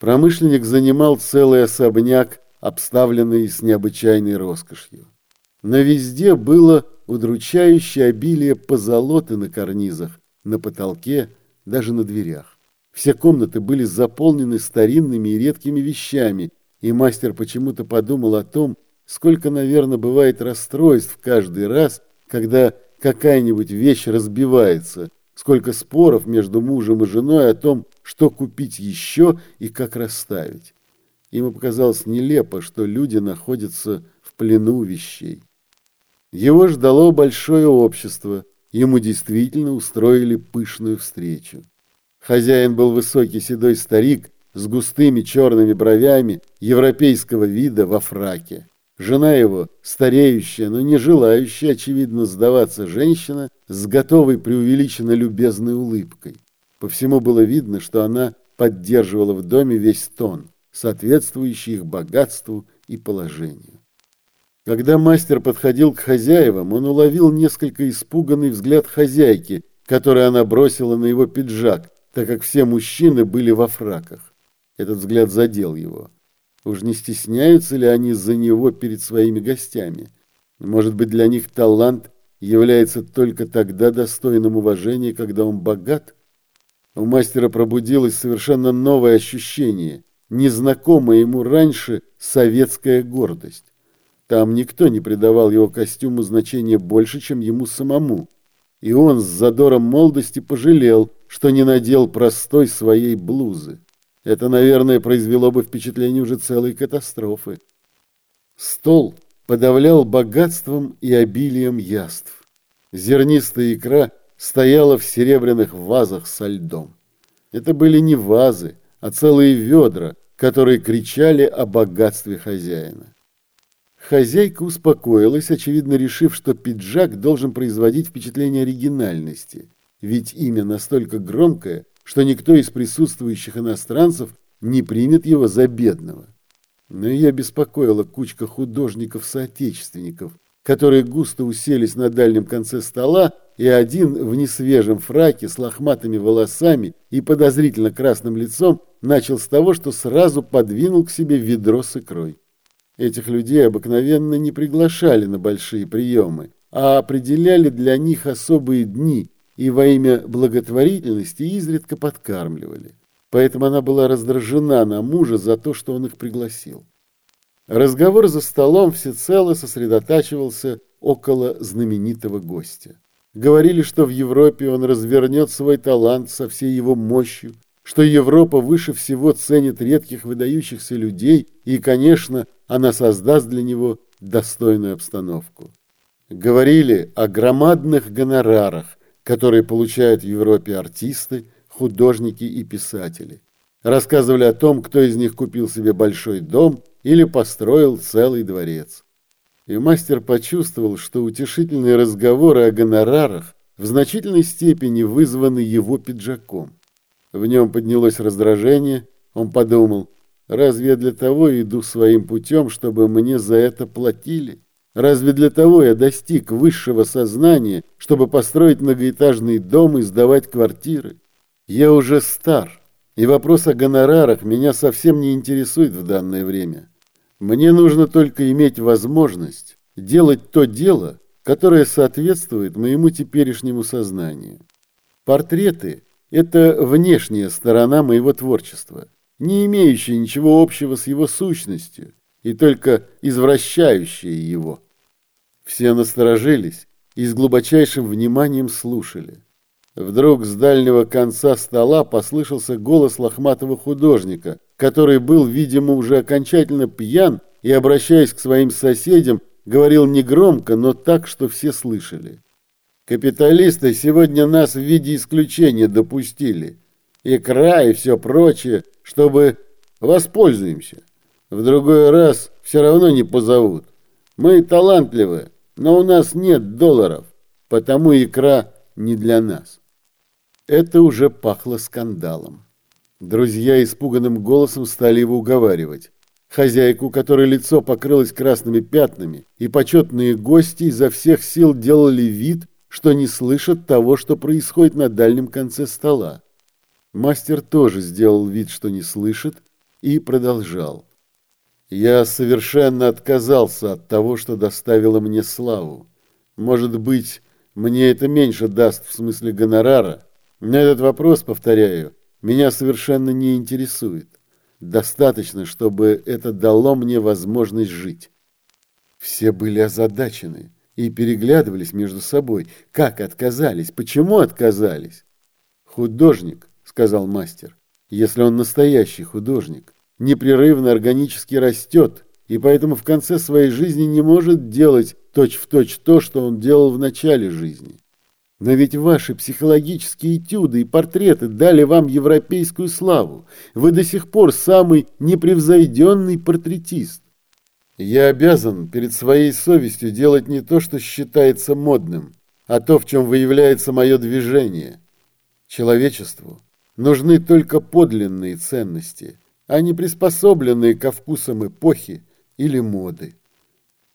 Промышленник занимал целый особняк, обставленный с необычайной роскошью. На везде было удручающее обилие позолоты на карнизах, на потолке, даже на дверях. Все комнаты были заполнены старинными и редкими вещами, и мастер почему-то подумал о том, сколько, наверное, бывает расстройств каждый раз, когда какая-нибудь вещь разбивается, сколько споров между мужем и женой о том, что купить еще и как расставить. Ему показалось нелепо, что люди находятся в плену вещей. Его ждало большое общество, ему действительно устроили пышную встречу. Хозяин был высокий седой старик с густыми черными бровями европейского вида во фраке. Жена его, стареющая, но не желающая, очевидно, сдаваться женщина, с готовой преувеличенно любезной улыбкой. По всему было видно, что она поддерживала в доме весь тон, соответствующий их богатству и положению. Когда мастер подходил к хозяевам, он уловил несколько испуганный взгляд хозяйки, который она бросила на его пиджак, так как все мужчины были во фраках. Этот взгляд задел его. Уж не стесняются ли они за него перед своими гостями? Может быть, для них талант является только тогда достойным уважения, когда он богат? У мастера пробудилось совершенно новое ощущение, незнакомая ему раньше советская гордость. Там никто не придавал его костюму значения больше, чем ему самому. И он с задором молодости пожалел, что не надел простой своей блузы. Это, наверное, произвело бы впечатление уже целой катастрофы. Стол подавлял богатством и обилием яств. Зернистая икра стояла в серебряных вазах со льдом. Это были не вазы, а целые ведра, которые кричали о богатстве хозяина. Хозяйка успокоилась, очевидно решив, что пиджак должен производить впечатление оригинальности, ведь имя настолько громкое, что никто из присутствующих иностранцев не примет его за бедного. Но ее беспокоила кучка художников-соотечественников, которые густо уселись на дальнем конце стола, и один в несвежем фраке с лохматыми волосами и подозрительно красным лицом начал с того, что сразу подвинул к себе ведро с икрой. Этих людей обыкновенно не приглашали на большие приемы, а определяли для них особые дни и во имя благотворительности изредка подкармливали. Поэтому она была раздражена на мужа за то, что он их пригласил. Разговор за столом всецело сосредотачивался около знаменитого гостя. Говорили, что в Европе он развернет свой талант со всей его мощью, что Европа выше всего ценит редких выдающихся людей, и, конечно, она создаст для него достойную обстановку. Говорили о громадных гонорарах, которые получают в Европе артисты, художники и писатели. Рассказывали о том, кто из них купил себе большой дом или построил целый дворец. И мастер почувствовал, что утешительные разговоры о гонорарах в значительной степени вызваны его пиджаком. В нем поднялось раздражение, он подумал, разве я для того иду своим путем, чтобы мне за это платили? Разве для того я достиг высшего сознания, чтобы построить многоэтажный дом и сдавать квартиры? Я уже стар, и вопрос о гонорарах меня совсем не интересует в данное время. Мне нужно только иметь возможность делать то дело, которое соответствует моему теперешнему сознанию. Портреты – это внешняя сторона моего творчества, не имеющая ничего общего с его сущностью – и только извращающие его. Все насторожились и с глубочайшим вниманием слушали. Вдруг с дальнего конца стола послышался голос лохматого художника, который был, видимо, уже окончательно пьян и, обращаясь к своим соседям, говорил негромко, но так, что все слышали. Капиталисты сегодня нас в виде исключения допустили. Икра и все прочее, чтобы воспользуемся. В другой раз все равно не позовут. Мы талантливы, но у нас нет долларов, потому икра не для нас. Это уже пахло скандалом. Друзья испуганным голосом стали его уговаривать. Хозяйку, которой лицо покрылось красными пятнами, и почетные гости изо всех сил делали вид, что не слышат того, что происходит на дальнем конце стола. Мастер тоже сделал вид, что не слышит, и продолжал. Я совершенно отказался от того, что доставило мне славу. Может быть, мне это меньше даст в смысле гонорара. На этот вопрос, повторяю, меня совершенно не интересует. Достаточно, чтобы это дало мне возможность жить. Все были озадачены и переглядывались между собой. Как отказались? Почему отказались? «Художник», — сказал мастер, — «если он настоящий художник, непрерывно органически растет, и поэтому в конце своей жизни не может делать точь-в-точь точь то, что он делал в начале жизни. Но ведь ваши психологические этюды и портреты дали вам европейскую славу. Вы до сих пор самый непревзойденный портретист. Я обязан перед своей совестью делать не то, что считается модным, а то, в чем выявляется мое движение. Человечеству нужны только подлинные ценности, а не приспособленные ко вкусам эпохи или моды.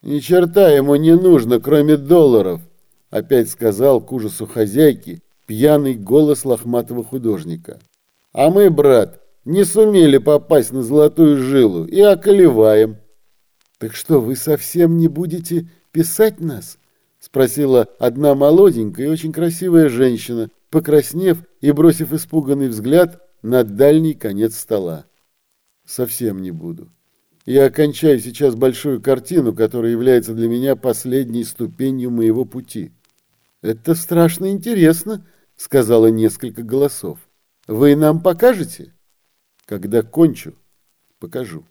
Ни черта ему не нужно, кроме долларов – опять сказал к ужасу хозяйки пьяный голос лохматого художника. А мы, брат, не сумели попасть на золотую жилу и околеваем. Так что, вы совсем не будете писать нас? Спросила одна молоденькая и очень красивая женщина, покраснев и бросив испуганный взгляд на дальний конец стола. Совсем не буду. Я окончаю сейчас большую картину, которая является для меня последней ступенью моего пути. «Это страшно интересно», — сказала несколько голосов. «Вы нам покажете?» «Когда кончу, покажу».